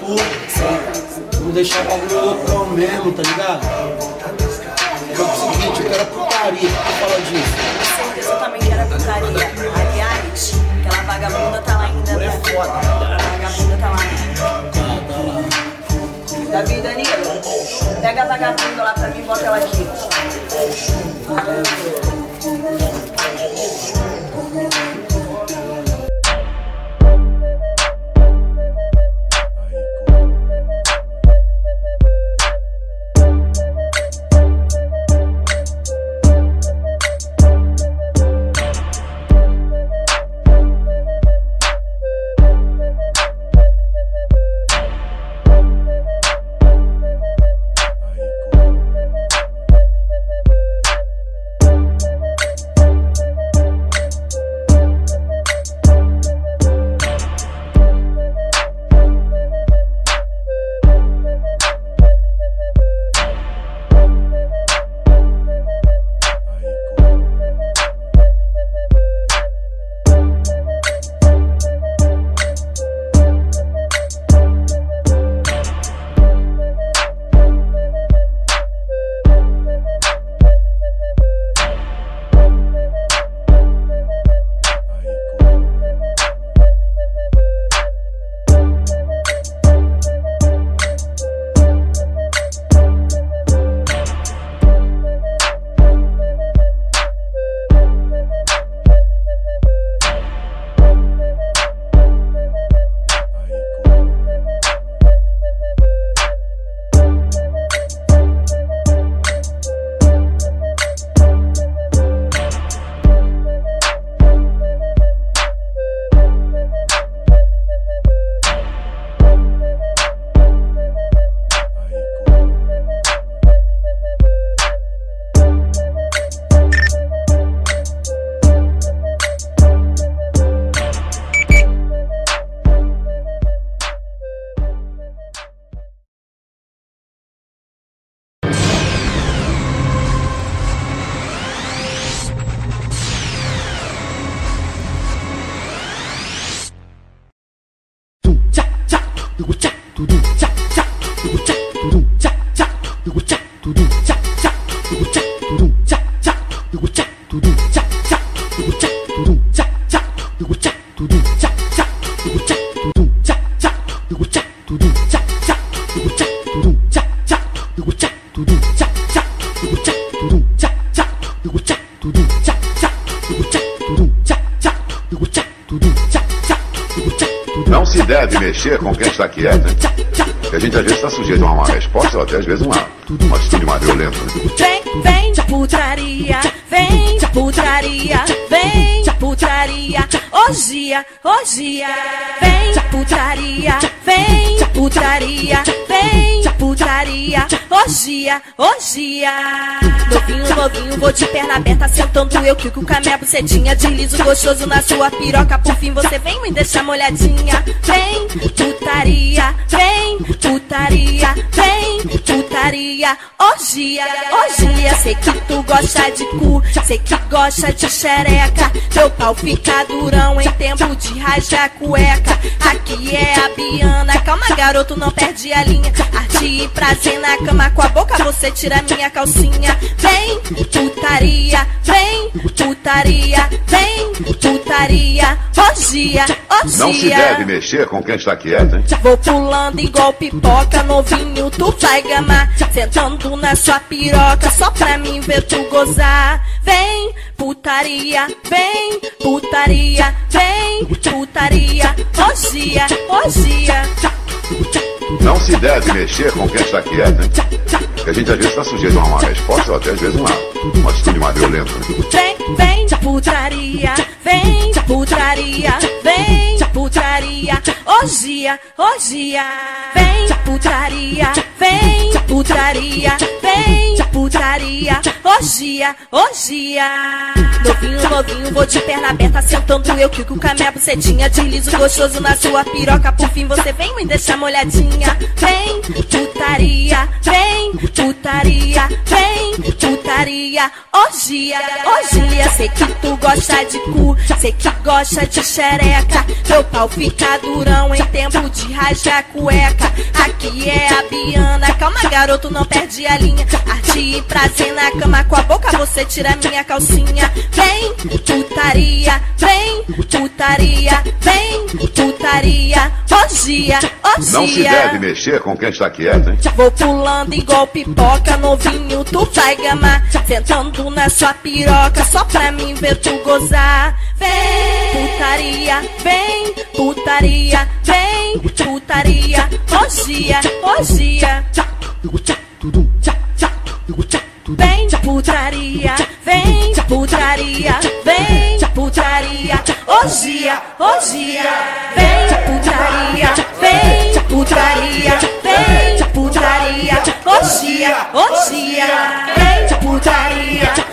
mim, ruim pra tu. Não deixar o bagulho loucão mesmo, tá ligado? É o seguinte, eu quero putaria, o que fala disso? Eu também quero putaria. Aliás, aquela vagabunda tá lá ainda, né? A vagabunda tá lá, né? Davi Danilo, pega a vagabunda lá pra mim e bota ela aqui. Não se deve mexer com quem está quieto? Que a gente às vezes está sujeito a uma resposta ou até às vezes uma, uma atitude mais violenta. Vem, vem de putaria, vem de putaria, vem de putaria, orgia, orgia. Vem de putaria, vem de putaria, vem de putaria, orgia, orgia. Novinho, novinho, vou de perna aberta, sentando eu quico com a minha bucetinha de liso gostoso na sua piroca. Por fim você vem me deixar molhadinha. Vem, putaria, vem, putaria, vem, putaria, orgia, orgia. Sei que tu gosta de cu, sei que gosta de xereca. Teu pau fica durão em tempo de rajar cueca. Aqui é a Biana, calma garoto, não perde a linha. Arte e prazer na cama, com a boca você tira minha calcinha. Vem, putaria, vem, putaria, vem, putaria, orgia, orgia. Não se deve mexer com quem está quieto, hein? Vou pulando igual pipoca, novinho, tu vai gamar. Sentando na sua piroca, só pra mim ver tu gozar. Vem, putaria, vem, putaria, vem, putaria, orgia, orgia. Não se deve mexer com quem está quieto, hein? Que a gente às vezes está sujeito a uma resposta ou até às vezes uma, uma atitude mais violenta. né? Vem, vem de putaria, vem de putaria, vem de putaria. orgia, orgia. Vem putaria, vem putaria, vem putaria, orgia, orgia. Novinho, novinho, vou de perna aberta, sentando eu que com a minha bucetinha. Deslizo gostoso na sua piroca, por fim você vem me deixar molhadinha. Vem putaria, vem putaria, vem putaria, orgia, orgia. Sei que tu gosta de cu, sei que gosta de xereca. Meu pau fica durão em tempo de rasgar cueca. Aqui é a Biana, calma garoto, não perde a linha. Arte e prazer na cama, com a boca você tira minha calcinha. Vem putaria, vem putaria, vem putaria, orgia, orgia. Não se deve mexer com quem está quieto, hein? Vou pulando igual pipoca, novinho, tu vai gamar. Sentando na sua piroca, só pra mim ver tu gozar. Vem, putaria, vem, putaria, vem, putaria, orgia, orgia. Vem putaria, vem putaria, vem putaria, hoje, hoje. Vem putaria, vem putaria, vem putaria, hoje, hoje. Vem putaria.